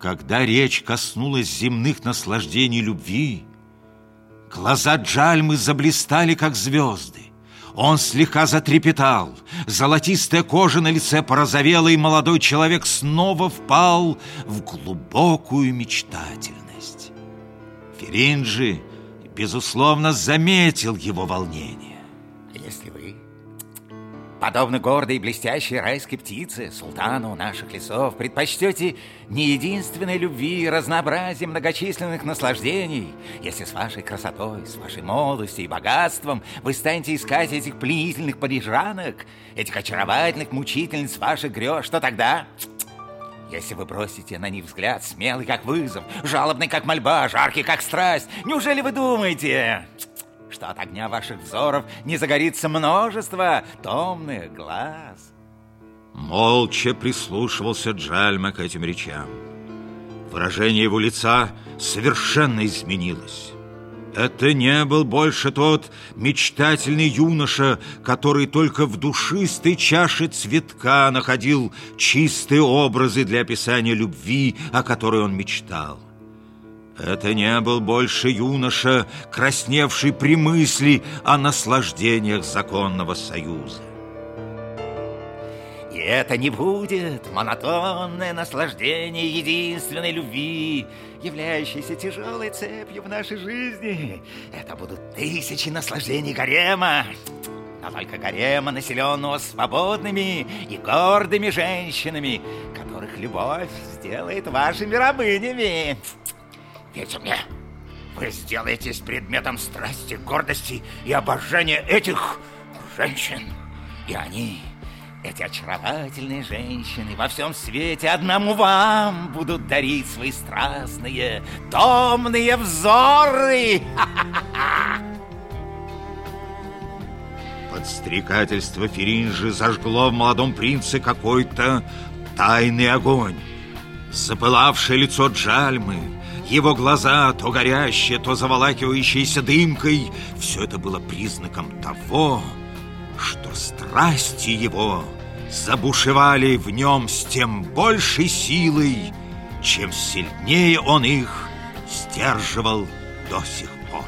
Когда речь коснулась земных наслаждений любви, глаза Джальмы заблистали, как звезды. Он слегка затрепетал, золотистая кожа на лице порозовела, и молодой человек снова впал в глубокую мечтательность. Феринджи, безусловно, заметил его волнение. Если вы Подобно гордой и блестящей райской птице, султану наших лесов, предпочтете не единственной любви и разнообразие многочисленных наслаждений, если с вашей красотой, с вашей молодостью и богатством вы станете искать этих пленительных парижанок, этих очаровательных мучительниц ваших грез, что тогда... Если вы бросите на них взгляд, смелый как вызов, жалобный как мольба, жаркий как страсть, неужели вы думаете что от огня ваших взоров не загорится множество томных глаз. Молча прислушивался Джальма к этим речам. Выражение его лица совершенно изменилось. Это не был больше тот мечтательный юноша, который только в душистой чаше цветка находил чистые образы для описания любви, о которой он мечтал. Это не был больше юноша, красневший при мысли о наслаждениях законного союза. И это не будет монотонное наслаждение единственной любви, являющейся тяжелой цепью в нашей жизни. Это будут тысячи наслаждений гарема, но только гарема, населенного свободными и гордыми женщинами, которых любовь сделает вашими рабынями. Верьте мне, вы сделаетесь предметом страсти, гордости и обожания этих женщин. И они, эти очаровательные женщины, во всем свете одному вам будут дарить свои страстные, томные взоры. Подстрекательство Феринжи зажгло в молодом принце какой-то тайный огонь. Запылавшее лицо Джальмы, его глаза, то горящие, то заволакивающиеся дымкой, все это было признаком того, что страсти его забушевали в нем с тем большей силой, чем сильнее он их сдерживал до сих пор.